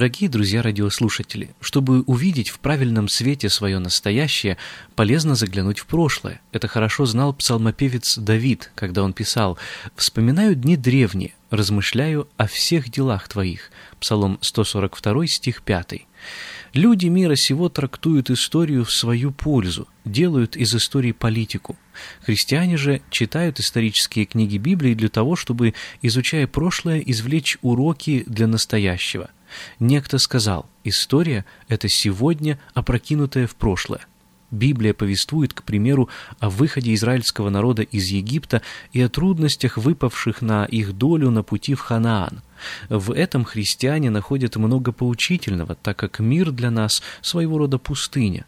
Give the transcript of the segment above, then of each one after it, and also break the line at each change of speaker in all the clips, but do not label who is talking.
Дорогие друзья-радиослушатели, чтобы увидеть в правильном свете свое настоящее, полезно заглянуть в прошлое. Это хорошо знал псалмопевец Давид, когда он писал «Вспоминаю дни древние, размышляю о всех делах твоих». Псалом 142, стих 5. Люди мира сего трактуют историю в свою пользу, делают из истории политику. Христиане же читают исторические книги Библии для того, чтобы, изучая прошлое, извлечь уроки для настоящего – Некто сказал, история – это сегодня опрокинутое в прошлое. Библия повествует, к примеру, о выходе израильского народа из Египта и о трудностях, выпавших на их долю на пути в Ханаан. В этом христиане находят много поучительного, так как мир для нас своего рода пустыня.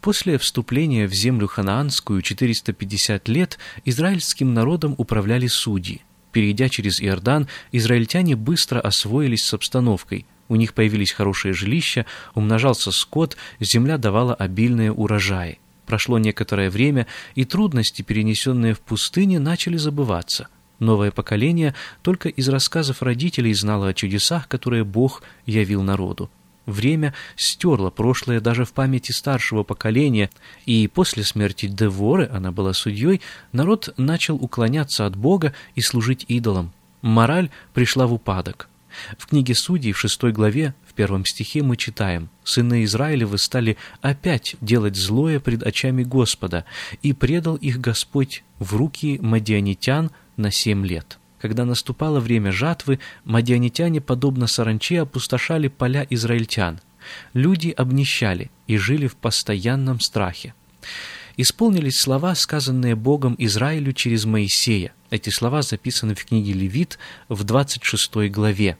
После вступления в землю ханаанскую 450 лет израильским народом управляли судьи. Перейдя через Иордан, израильтяне быстро освоились с обстановкой. У них появились хорошие жилища, умножался скот, земля давала обильные урожаи. Прошло некоторое время, и трудности, перенесенные в пустыне, начали забываться. Новое поколение только из рассказов родителей знало о чудесах, которые Бог явил народу. Время стерло прошлое даже в памяти старшего поколения, и после смерти Деворы, она была судьей, народ начал уклоняться от Бога и служить идолам. Мораль пришла в упадок. В книге Судей в шестой главе, в первом стихе мы читаем «Сыны Израилевы стали опять делать злое пред очами Господа, и предал их Господь в руки мадианитян на семь лет». Когда наступало время жатвы, мадианитяне, подобно саранче, опустошали поля израильтян. Люди обнищали и жили в постоянном страхе. Исполнились слова, сказанные Богом Израилю через Моисея. Эти слова записаны в книге Левит в 26 главе.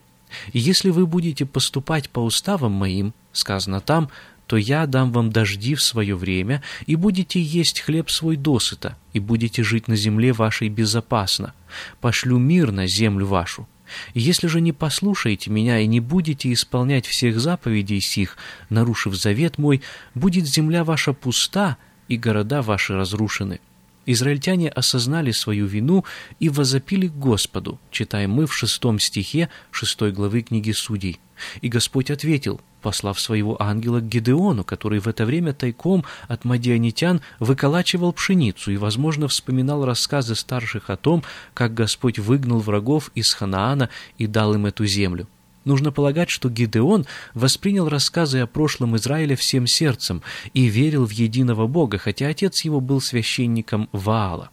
«И если вы будете поступать по уставам моим, сказано там, то я дам вам дожди в свое время, и будете есть хлеб свой досыта, и будете жить на земле вашей безопасно. Пошлю мир на землю вашу. Если же не послушаете меня и не будете исполнять всех заповедей сих, нарушив завет мой, будет земля ваша пуста, и города ваши разрушены». Израильтяне осознали свою вину и возопили к Господу, читаем мы в шестом стихе шестой главы книги Судей. И Господь ответил, послав своего ангела к Гедеону, который в это время тайком от мадианитян выколачивал пшеницу и, возможно, вспоминал рассказы старших о том, как Господь выгнал врагов из Ханаана и дал им эту землю. Нужно полагать, что Гидеон воспринял рассказы о прошлом Израиля всем сердцем и верил в единого Бога, хотя отец его был священником Ваала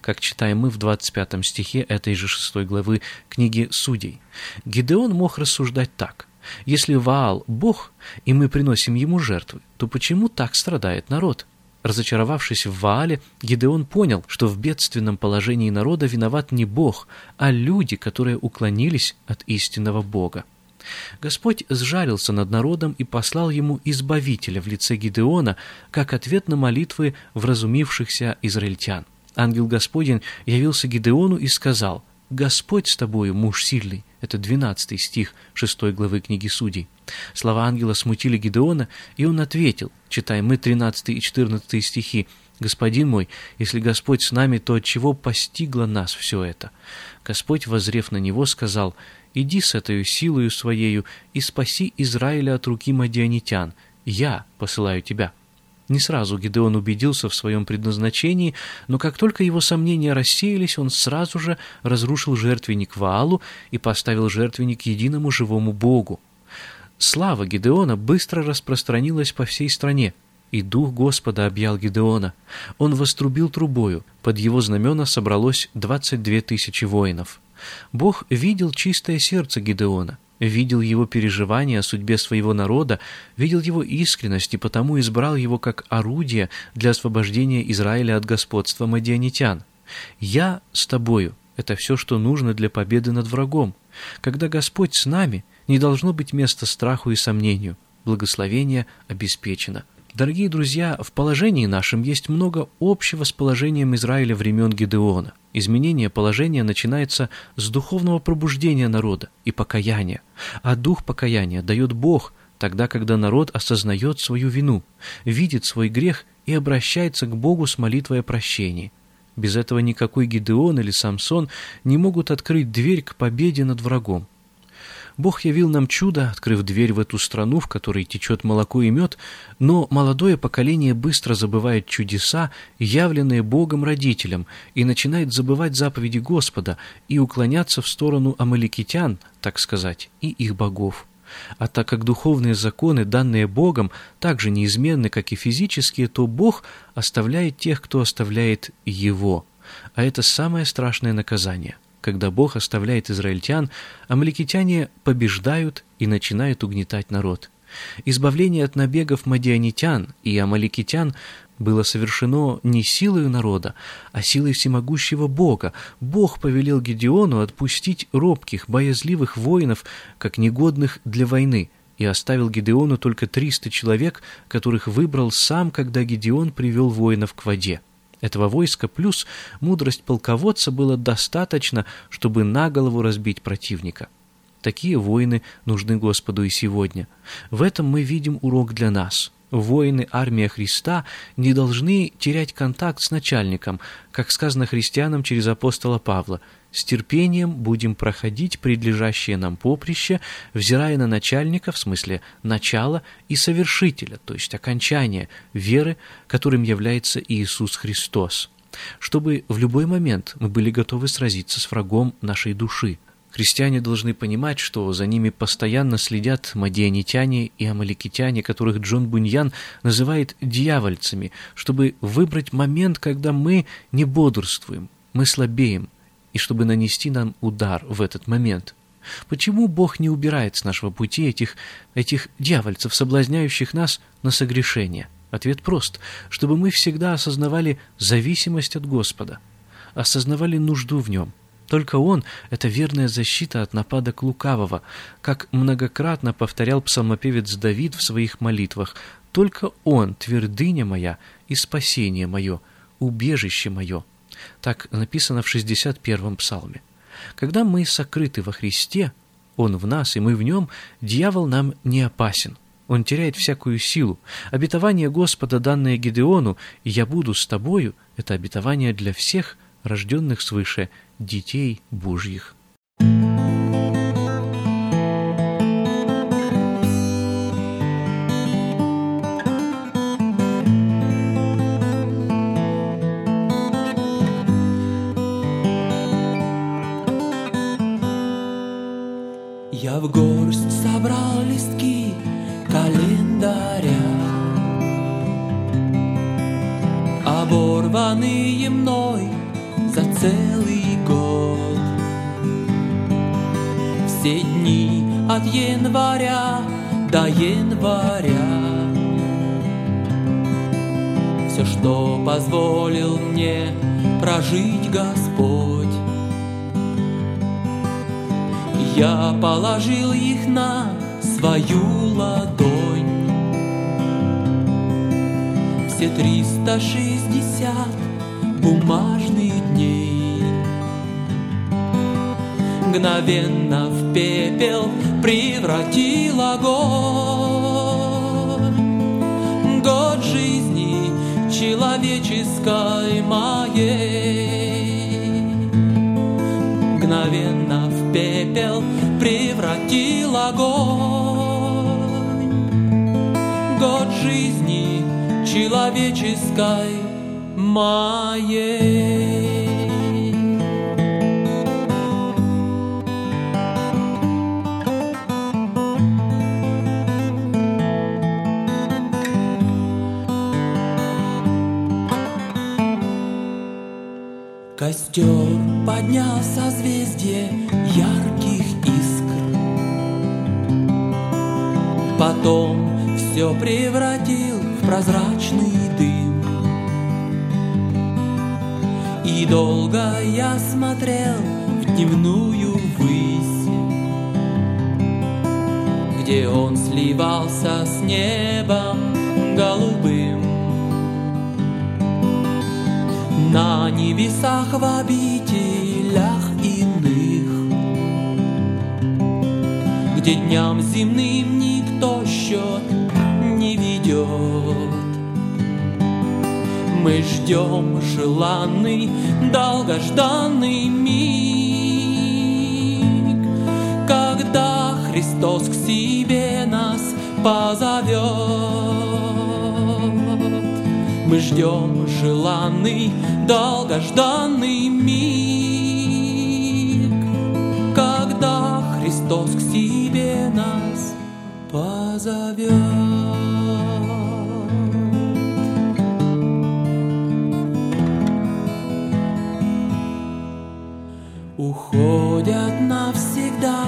как читаем мы в 25 стихе этой же 6 главы книги Судей. Гидеон мог рассуждать так. Если Ваал – Бог, и мы приносим ему жертвы, то почему так страдает народ? Разочаровавшись в Ваале, Гидеон понял, что в бедственном положении народа виноват не Бог, а люди, которые уклонились от истинного Бога. Господь сжалился над народом и послал ему избавителя в лице Гидеона, как ответ на молитвы вразумившихся израильтян. Ангел Господень явился Гидеону и сказал, «Господь с тобою, муж сильный». Это 12 стих 6 главы книги Судей. Слова ангела смутили Гидеона, и он ответил, читаем мы 13 и 14 стихи, «Господин мой, если Господь с нами, то от чего постигло нас все это?» Господь, возрев на него, сказал, «Иди с этой силою своею и спаси Израиля от руки мадианитян. Я посылаю тебя». Не сразу Гидеон убедился в своем предназначении, но как только его сомнения рассеялись, он сразу же разрушил жертвенник Ваалу и поставил жертвенник единому живому Богу. Слава Гидеона быстро распространилась по всей стране, и дух Господа объял Гидеона. Он вострубил трубою, под его знамена собралось двадцать две тысячи воинов. Бог видел чистое сердце Гидеона, видел его переживания о судьбе своего народа, видел его искренность и потому избрал его как орудие для освобождения Израиля от господства мадианитян. «Я с тобою» — это все, что нужно для победы над врагом. Когда Господь с нами, не должно быть места страху и сомнению. Благословение обеспечено. Дорогие друзья, в положении нашем есть много общего с положением Израиля времен Гедеона. Изменение положения начинается с духовного пробуждения народа и покаяния. А дух покаяния дает Бог, тогда, когда народ осознает свою вину, видит свой грех и обращается к Богу с молитвой о прощении. Без этого никакой Гедеон или Самсон не могут открыть дверь к победе над врагом. Бог явил нам чудо, открыв дверь в эту страну, в которой течет молоко и мед, но молодое поколение быстро забывает чудеса, явленные Богом родителям, и начинает забывать заповеди Господа и уклоняться в сторону амаликитян, так сказать, и их богов. А так как духовные законы, данные Богом, также неизменны, как и физические, то Бог оставляет тех, кто оставляет Его. А это самое страшное наказание – когда Бог оставляет израильтян, амаликитяне побеждают и начинают угнетать народ. Избавление от набегов мадианитян и амаликитян было совершено не силой народа, а силой всемогущего Бога. Бог повелел Гедеону отпустить робких, боязливых воинов, как негодных для войны, и оставил Гедеону только 300 человек, которых выбрал сам, когда Гедеон привел воинов к воде. Этого войска плюс мудрость полководца было достаточно, чтобы на голову разбить противника. Такие воины нужны Господу и сегодня. В этом мы видим урок для нас. Воины армия Христа не должны терять контакт с начальником, как сказано христианам через апостола Павла – с терпением будем проходить предлежащее нам поприще, взирая на начальника, в смысле начала, и совершителя, то есть окончания веры, которым является Иисус Христос, чтобы в любой момент мы были готовы сразиться с врагом нашей души. Христиане должны понимать, что за ними постоянно следят мадианитяне и амаликитяне, которых Джон Буньян называет дьявольцами, чтобы выбрать момент, когда мы не бодрствуем, мы слабеем, и чтобы нанести нам удар в этот момент. Почему Бог не убирает с нашего пути этих, этих дьявольцев, соблазняющих нас на согрешение? Ответ прост, чтобы мы всегда осознавали зависимость от Господа, осознавали нужду в Нем. Только Он — это верная защита от нападок лукавого, как многократно повторял псалмопевец Давид в своих молитвах. «Только Он — твердыня моя и спасение мое, убежище мое». Так написано в 61-м псалме. Когда мы сокрыты во Христе, Он в нас, и мы в Нем, дьявол нам не опасен. Он теряет всякую силу. Обетование Господа, данное Гидеону, «Я буду с тобою» — это обетование для всех, рожденных свыше, детей Божьих.
Января Все, что позволил мне прожить Господь. Я положил их на свою ладонь. Все триста шестьдесят бумажных дней. Мгновенно в пепел превратил огонь человеческой моей Мгновенно в пепел превратил огонь. Год жизни человеческой моей. Костер поднял созвездие ярких искр. Потом все превратил в прозрачный дым. И долго я смотрел в дневную высь Где он сливался с небом небесах в обителях иных, Где дням земным никто счет не ведет. Мы ждем желанный, долгожданный миг, Когда Христос к себе нас позовет. Мы ждем желанный, долгожданный миг, Когда Христос к себе нас позовет. Уходят навсегда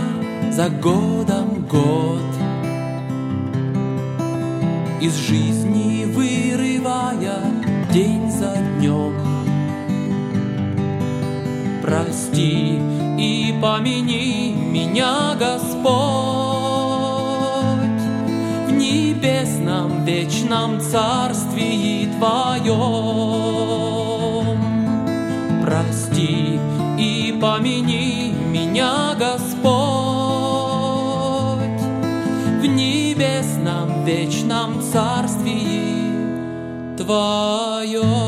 за годом год Из жизни вырывая день за днем Прости и помяни меня, Господь, В небесном вечном царствии Твоем. Прости и помяни меня, Господь, В небесном вечном царствии Твоем.